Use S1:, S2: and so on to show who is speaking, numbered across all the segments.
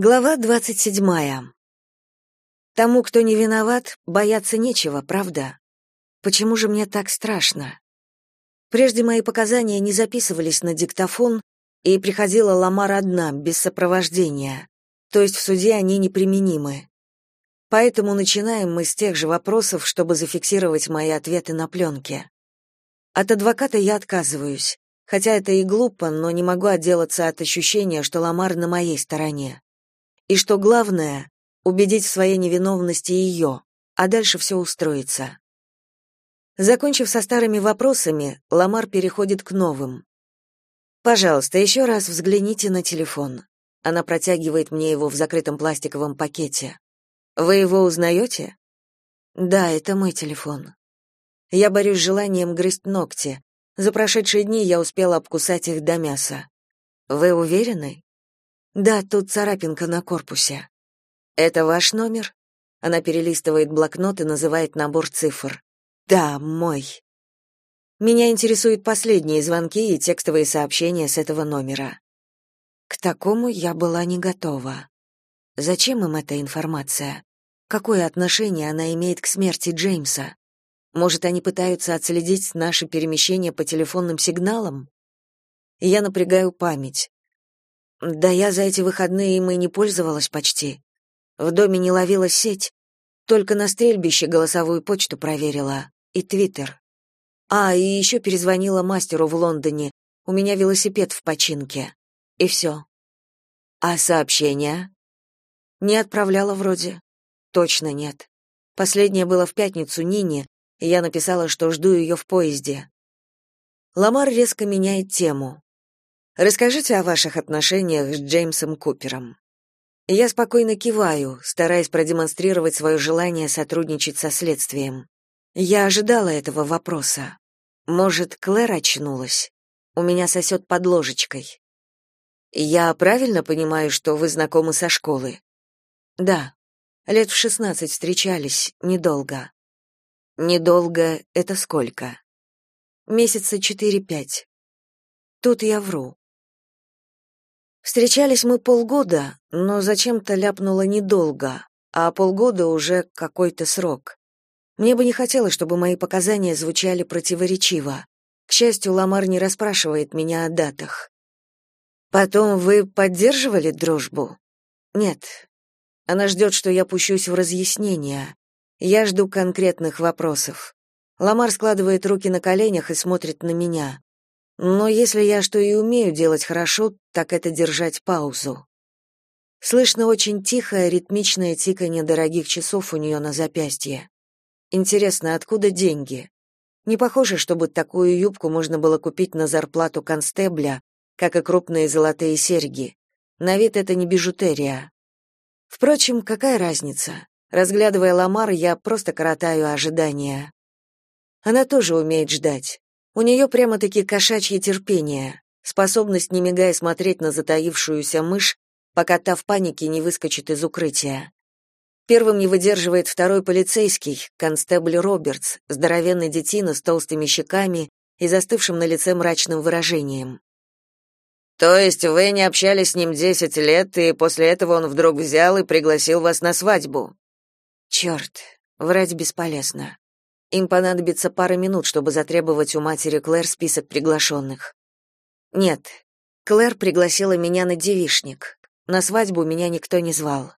S1: Глава двадцать седьмая. Тому, кто не виноват, бояться нечего, правда? Почему же мне так страшно? Прежде мои показания не записывались на диктофон, и приходила Ламар одна, без сопровождения. То есть в суде они неприменимы. Поэтому начинаем мы с тех же вопросов, чтобы зафиксировать мои ответы на пленке. От адвоката я отказываюсь, хотя это и глупо, но не могу отделаться от ощущения, что Ламар на моей стороне. И что главное, убедить в своей невиновности ее, а дальше все устроится. Закончив со старыми вопросами, Ламар переходит к новым. Пожалуйста, еще раз взгляните на телефон. Она протягивает мне его в закрытом пластиковом пакете. Вы его узнаете?» Да, это мой телефон. Я борюсь с желанием грызть ногти. За прошедшие дни я успела обкусать их до мяса. Вы уверены? Да, тут царапинка на корпусе. Это ваш номер? Она перелистывает блокнот и называет набор цифр. Да, мой. Меня интересуют последние звонки и текстовые сообщения с этого номера. К такому я была не готова. Зачем им эта информация? Какое отношение она имеет к смерти Джеймса? Может, они пытаются отследить наши перемещения по телефонным сигналам? Я напрягаю память. Да я за эти выходные им и не пользовалась почти. В доме не ловила сеть, только на стрельбище голосовую почту проверила и Твиттер. А, и еще перезвонила мастеру в Лондоне. У меня велосипед в починке. И все. А сообщения? Не отправляла вроде. Точно нет. Последнее было в пятницу Нине, и я написала, что жду ее в поезде. Ламар резко меняет тему. Расскажите о ваших отношениях с Джеймсом Купером. Я спокойно киваю, стараясь продемонстрировать свое желание сотрудничать со следствием. Я ожидала этого вопроса. Может, Клэр очнулась? У меня сосет под ложечкой. Я правильно понимаю, что вы знакомы со школы? Да. Лет в шестнадцать встречались, недолго. Недолго — это сколько? Месяца четыре-пять. Тут я вру. Встречались мы полгода, но зачем-то ляпнула недолго, а полгода уже какой-то срок. Мне бы не хотелось, чтобы мои показания звучали противоречиво. К счастью, Ламар не расспрашивает меня о датах. Потом вы поддерживали дружбу? Нет. Она ждет, что я пущусь в разъяснения. Я жду конкретных вопросов. Ламар складывает руки на коленях и смотрит на меня. Но если я что и умею делать хорошо, так это держать паузу. Слышно очень тихое, ритмичное тиканье дорогих часов у нее на запястье. Интересно, откуда деньги? Не похоже, чтобы такую юбку можно было купить на зарплату констебля, как и крупные золотые серьги. На вид это не бижутерия. Впрочем, какая разница? Разглядывая Ламар, я просто коротаю ожидания. Она тоже умеет ждать. У нее прямо-таки кошачье терпение, способность, не мигая, смотреть на затаившуюся мышь, пока та в панике не выскочит из укрытия. Первым не выдерживает второй полицейский, констебль Робертс, здоровенный детина с толстыми щеками и застывшим на лице мрачным выражением. «То есть вы не общались с ним десять лет, и после этого он вдруг взял и пригласил вас на свадьбу?» «Черт, врать бесполезно. Им понадобится пара минут, чтобы затребовать у матери Клэр список приглашенных. Нет, Клэр пригласила меня на девишник. На свадьбу меня никто не звал.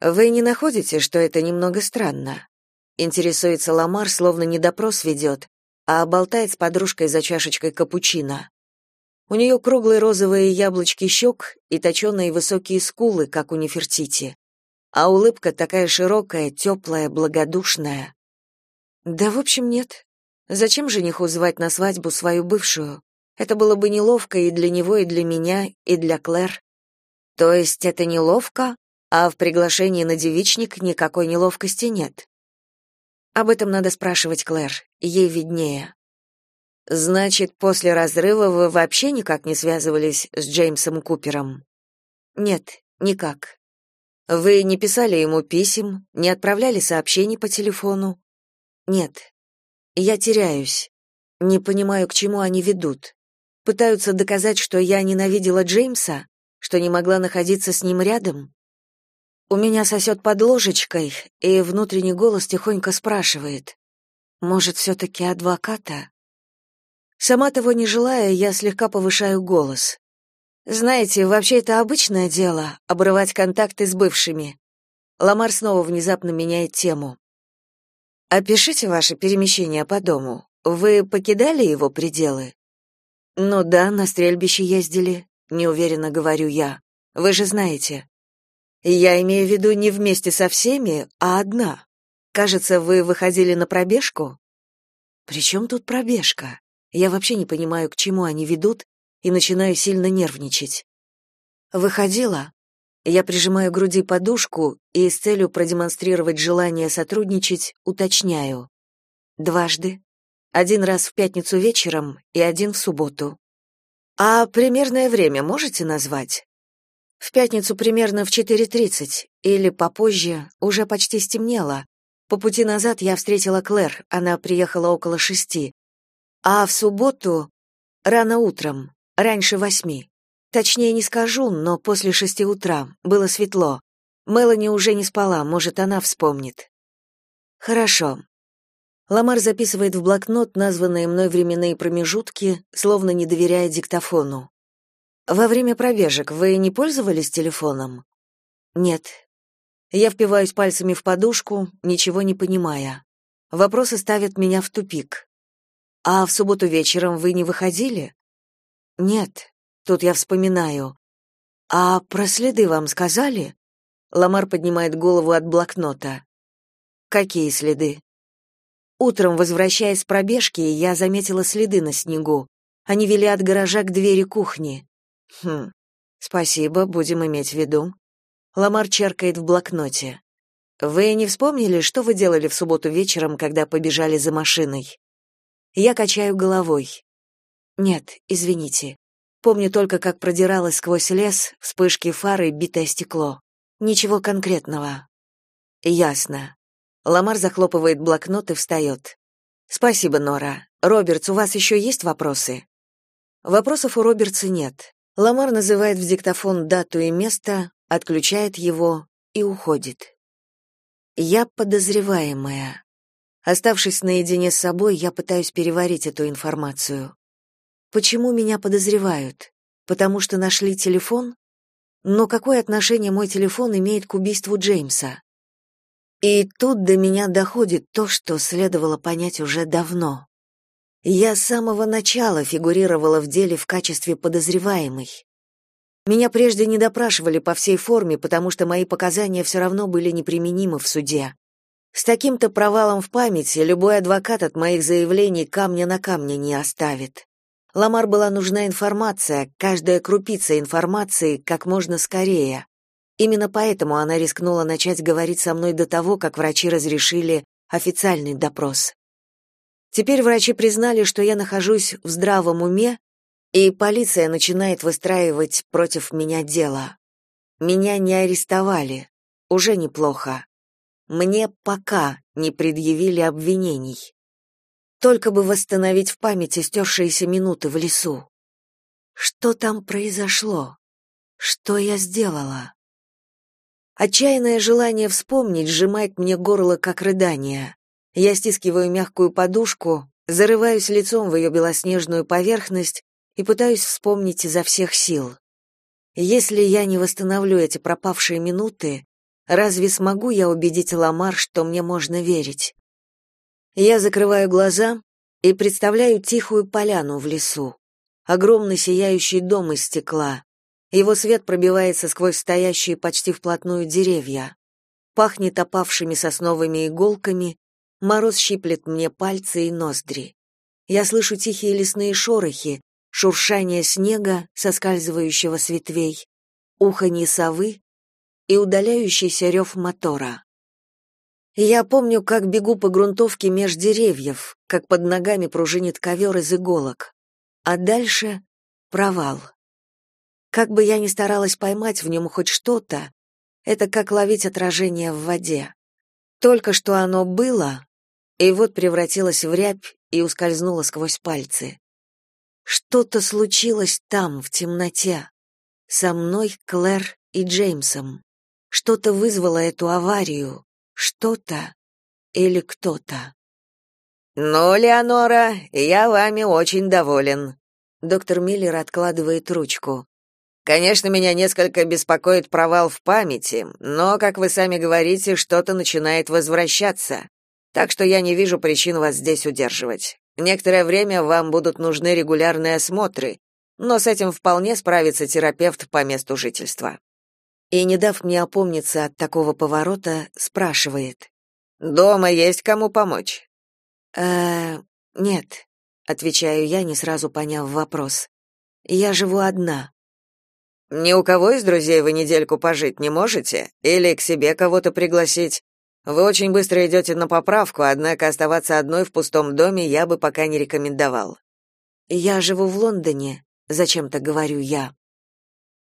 S1: Вы не находите, что это немного странно? Интересуется Ламар, словно не допрос ведет, а болтает с подружкой за чашечкой капучино. У нее круглые розовые яблочки щек и точеные высокие скулы, как у Нефертити. А улыбка такая широкая, теплая, благодушная. Да, в общем, нет. Зачем жениху звать на свадьбу свою бывшую? Это было бы неловко и для него, и для меня, и для Клэр. То есть это неловко, а в приглашении на девичник никакой неловкости нет. Об этом надо спрашивать Клэр, ей виднее. Значит, после разрыва вы вообще никак не связывались с Джеймсом Купером? Нет, никак. Вы не писали ему писем, не отправляли сообщений по телефону? Нет. Я теряюсь. Не понимаю, к чему они ведут. Пытаются доказать, что я ненавидела Джеймса? что не могла находиться с ним рядом? У меня сосет под ложечкой, и внутренний голос тихонько спрашивает, может, все-таки адвоката? Сама того не желая, я слегка повышаю голос. Знаете, вообще это обычное дело — обрывать контакты с бывшими. Ламар снова внезапно меняет тему. «Опишите ваше перемещение по дому. Вы покидали его пределы?» «Ну да, на стрельбище ездили», — неуверенно говорю я. «Вы же знаете». «Я имею в виду не вместе со всеми, а одна. Кажется, вы выходили на пробежку?» «При чем тут пробежка? Я вообще не понимаю, к чему они ведут, и начинаю сильно нервничать. Выходила. Я прижимаю к груди подушку и с целью продемонстрировать желание сотрудничать уточняю. Дважды. Один раз в пятницу вечером и один в субботу. А примерное время можете назвать? В пятницу примерно в 4:30 или попозже, уже почти стемнело. По пути назад я встретила Клэр, она приехала около шести. А в субботу рано утром, Раньше восьми. Точнее не скажу, но после шести утра. Было светло. Мелани уже не спала, может, она вспомнит. Хорошо. Ламар записывает в блокнот названные мной временные промежутки, словно не доверяя диктофону. Во время пробежек вы не пользовались телефоном? Нет. Я впиваюсь пальцами в подушку, ничего не понимая. Вопросы ставят меня в тупик. А в субботу вечером вы не выходили? Нет, тут я вспоминаю. А про следы вам сказали? Ламар поднимает голову от блокнота. Какие следы? Утром, возвращаясь с пробежки, я заметила следы на снегу. Они вели от гаража к двери кухни. Хм. Спасибо, будем иметь в виду. Ламар черкает в блокноте. Вы не вспомнили, что вы делали в субботу вечером, когда побежали за машиной? Я качаю головой. Нет, извините. Помню только, как продиралась сквозь лес, вспышки фары, битое стекло. Ничего конкретного. Ясно. Ламар захлопывает блокнот и встает. Спасибо, Нора. Робертс, у вас еще есть вопросы? Вопросов у Робертса нет. Ламар называет в диктофон дату и место, отключает его и уходит. Я подозреваемая. Оставшись наедине с собой, я пытаюсь переварить эту информацию. Почему меня подозревают? Потому что нашли телефон? Но какое отношение мой телефон имеет к убийству Джеймса? И тут до меня доходит то, что следовало понять уже давно. Я с самого начала фигурировала в деле в качестве подозреваемой. Меня прежде не допрашивали по всей форме, потому что мои показания все равно были неприменимы в суде. С таким-то провалом в памяти любой адвокат от моих заявлений камня на камне не оставит. Ламар была нужна информация, каждая крупица информации как можно скорее. Именно поэтому она рискнула начать говорить со мной до того, как врачи разрешили официальный допрос. Теперь врачи признали, что я нахожусь в здравом уме, и полиция начинает выстраивать против меня дело. Меня не арестовали. Уже неплохо. Мне пока не предъявили обвинений. Только бы восстановить в памяти стершиеся минуты в лесу. Что там произошло? Что я сделала? Отчаянное желание вспомнить сжимает мне горло, как рыдание. Я стискиваю мягкую подушку, зарываюсь лицом в ее белоснежную поверхность и пытаюсь вспомнить изо всех сил. Если я не восстановлю эти пропавшие минуты, разве смогу я убедить Ламар, что мне можно верить? Я закрываю глаза и представляю тихую поляну в лесу. Огромный сияющий дом из стекла. Его свет пробивается сквозь стоящие почти вплотную деревья. Пахнет опавшими сосновыми иголками, мороз щиплет мне пальцы и ноздри. Я слышу тихие лесные шорохи, шуршание снега, соскальзывающего с ветвей, уханье совы и удаляющийся рев мотора. Я помню, как бегу по грунтовке меж деревьев, как под ногами пружинит ковер из иголок. А дальше — провал. Как бы я ни старалась поймать в нем хоть что-то, это как ловить отражение в воде. Только что оно было, и вот превратилось в рябь и ускользнуло сквозь пальцы. Что-то случилось там, в темноте. Со мной, Клэр и Джеймсом. Что-то вызвало эту аварию. Что-то или кто-то.
S2: «Ну, Леонора, я вами очень доволен». Доктор Миллер откладывает ручку. Конечно, меня несколько беспокоит провал в памяти, но, как вы сами говорите, что-то начинает возвращаться. Так что я не вижу причин вас здесь удерживать. Некоторое время вам будут нужны регулярные осмотры, но с этим вполне справится терапевт по месту жительства.
S1: И, не дав мне опомниться от такого поворота, спрашивает.
S2: «Дома есть кому помочь?»
S1: «Э, нет», — отвечаю я, не сразу поняв вопрос. «Я живу одна».
S2: Ни у кого из друзей вы недельку пожить не можете? Или к себе кого-то пригласить? Вы очень быстро идете на поправку, однако оставаться одной в пустом доме я бы пока не рекомендовал.
S1: Я живу в Лондоне, зачем-то говорю я.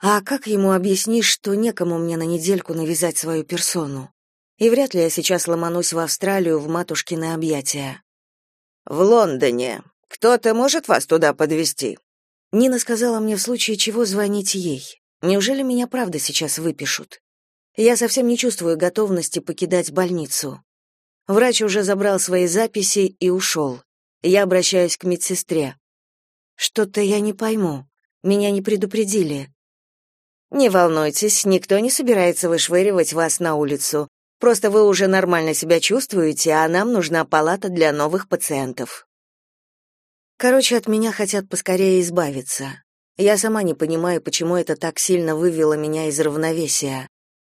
S1: А как ему объяснишь, что некому мне на недельку навязать свою персону? И вряд ли я сейчас ломанусь в Австралию в матушкины объятия.
S2: В Лондоне. Кто-то может вас туда подвести?
S1: Нина сказала мне в случае чего звонить ей. Неужели меня правда сейчас выпишут? Я совсем не чувствую готовности покидать больницу. Врач уже забрал свои записи и ушел. Я обращаюсь к медсестре. Что-то я не пойму. Меня не предупредили.
S2: Не волнуйтесь, никто не собирается вышвыривать вас на улицу. Просто вы уже нормально себя чувствуете, а нам нужна палата для новых пациентов.
S1: Короче, от меня хотят поскорее избавиться. Я сама не понимаю, почему это так сильно вывело меня из равновесия.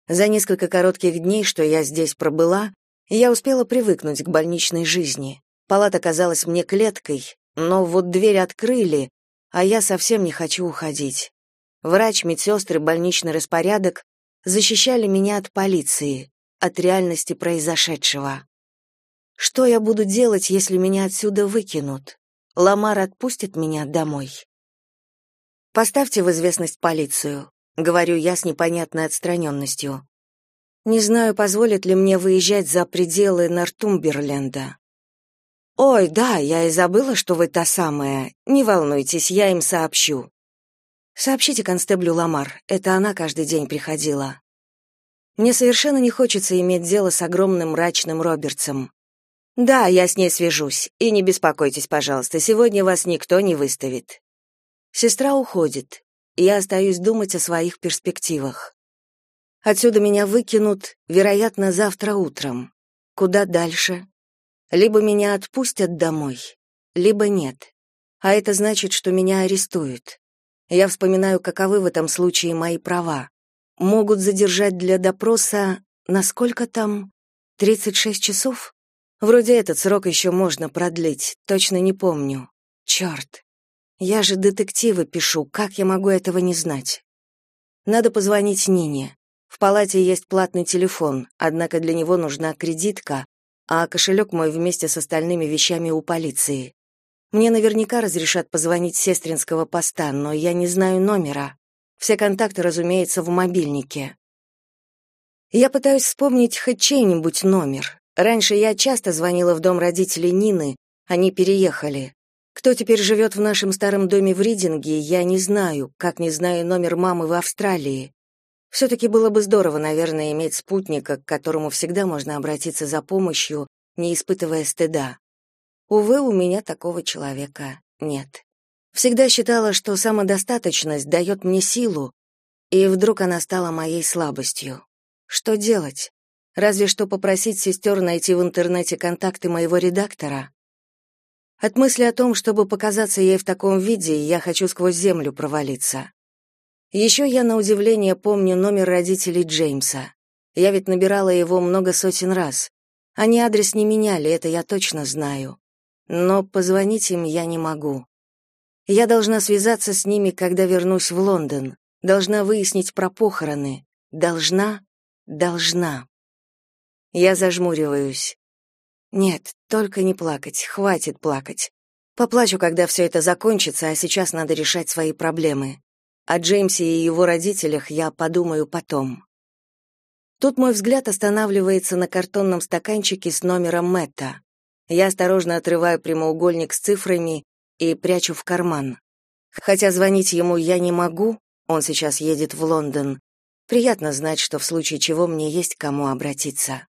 S1: За несколько коротких дней, что я здесь пробыла, я успела привыкнуть к больничной жизни. Палата казалась мне клеткой, но вот дверь открыли, а я совсем не хочу уходить. Врач, медсестры, больничный распорядок защищали меня от полиции, от реальности произошедшего. Что я буду делать, если меня отсюда выкинут? Ламар отпустит меня домой. Поставьте в известность полицию, говорю я с непонятной отстраненностью. Не знаю, позволит ли мне выезжать за пределы Нортумберленда. Ой, да, я и забыла, что вы та самая. Не волнуйтесь, я им сообщу. Сообщите констеблю Ламар. Это она каждый день приходила. Мне совершенно не хочется иметь дело с огромным мрачным Робертсом. Да, я с ней свяжусь. И не беспокойтесь, пожалуйста, сегодня вас никто не выставит. Сестра уходит. И я остаюсь думать о своих перспективах. Отсюда меня выкинут, вероятно, завтра утром. Куда дальше? Либо меня отпустят домой, либо нет. А это значит, что меня арестуют. Я вспоминаю, каковы в этом случае мои права. Могут задержать для допроса, насколько там? 36 часов? Вроде этот срок еще можно продлить, точно не помню. Черт. Я же детективы пишу, как я могу этого не знать? Надо позвонить Нине. В палате есть платный телефон, однако для него нужна кредитка, а кошелек мой вместе с остальными вещами у полиции. Мне наверняка разрешат позвонить сестринского поста, но я не знаю номера. Все контакты, разумеется, в мобильнике. Я пытаюсь вспомнить хоть чей-нибудь номер, Раньше я часто звонила в дом родителей Нины, они переехали. Кто теперь живет в нашем старом доме в Ридинге, я не знаю, как не знаю номер мамы в Австралии. Все-таки было бы здорово, наверное, иметь спутника, к которому всегда можно обратиться за помощью, не испытывая стыда. Увы, у меня такого человека нет. Всегда считала, что самодостаточность дает мне силу, и вдруг она стала моей слабостью. Что делать? Разве что попросить сестер найти в интернете контакты моего редактора. От мысли о том, чтобы показаться ей в таком виде, я хочу сквозь землю провалиться. Еще я на удивление помню номер родителей Джеймса. Я ведь набирала его много сотен раз. Они адрес не меняли, это я точно знаю. Но позвонить им я не могу. Я должна связаться с ними, когда вернусь в Лондон. Должна выяснить про похороны. Должна, должна. Я зажмуриваюсь. Нет, только не плакать, хватит плакать. Поплачу, когда все это закончится, а сейчас надо решать свои проблемы. О Джеймсе и его родителях я подумаю потом. Тут мой взгляд останавливается на картонном стаканчике с номером Мэтта. Я осторожно отрываю прямоугольник с цифрами и прячу в карман. Хотя звонить ему я не могу, Он сейчас едет в Лондон. Приятно знать, что в случае чего мне есть к кому обратиться.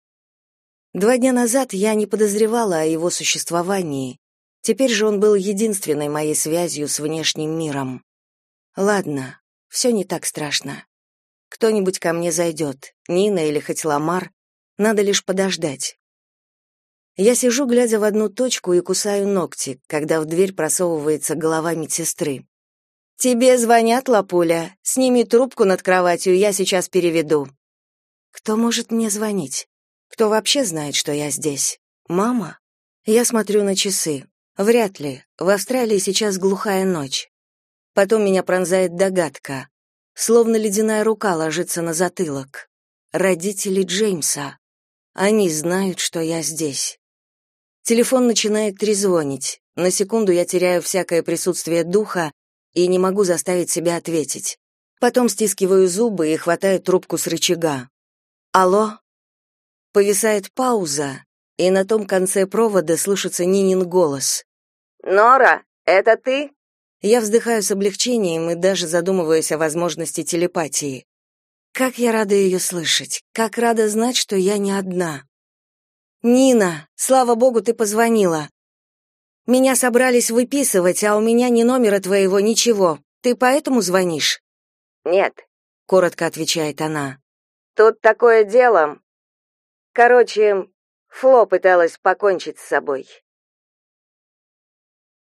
S1: Два дня назад я не подозревала о его существовании. Теперь же он был единственной моей связью с внешним миром. Ладно, все не так страшно. Кто-нибудь ко мне зайдет, Нина или хоть Ламар, надо лишь подождать. Я сижу, глядя в одну точку и кусаю ногти, когда в дверь просовывается голова медсестры. «Тебе звонят, Лапуля. Сними трубку над кроватью, я сейчас переведу». «Кто может мне звонить? Кто вообще знает, что я здесь? Мама?» Я смотрю на часы. Вряд ли. В Австралии сейчас глухая ночь. Потом меня пронзает догадка. Словно ледяная рука ложится на затылок. Родители Джеймса. Они знают, что я здесь. Телефон начинает трезвонить. На секунду я теряю всякое присутствие духа и не могу заставить себя ответить. Потом стискиваю зубы и хватаю трубку с рычага. «Алло?» Повисает пауза, и на том конце провода слышится Нинин голос.
S2: «Нора, это ты?»
S1: Я вздыхаю с облегчением и даже задумываюсь о возможности телепатии. Как я рада ее слышать, как рада знать, что я не одна. Нина, слава богу, ты позвонила. Меня собрались выписывать, а у меня ни номера твоего, ничего. Ты поэтому звонишь?
S2: Нет,
S1: коротко отвечает она.
S2: Тут такое дело. Короче, Фло пыталась покончить с собой.